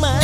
my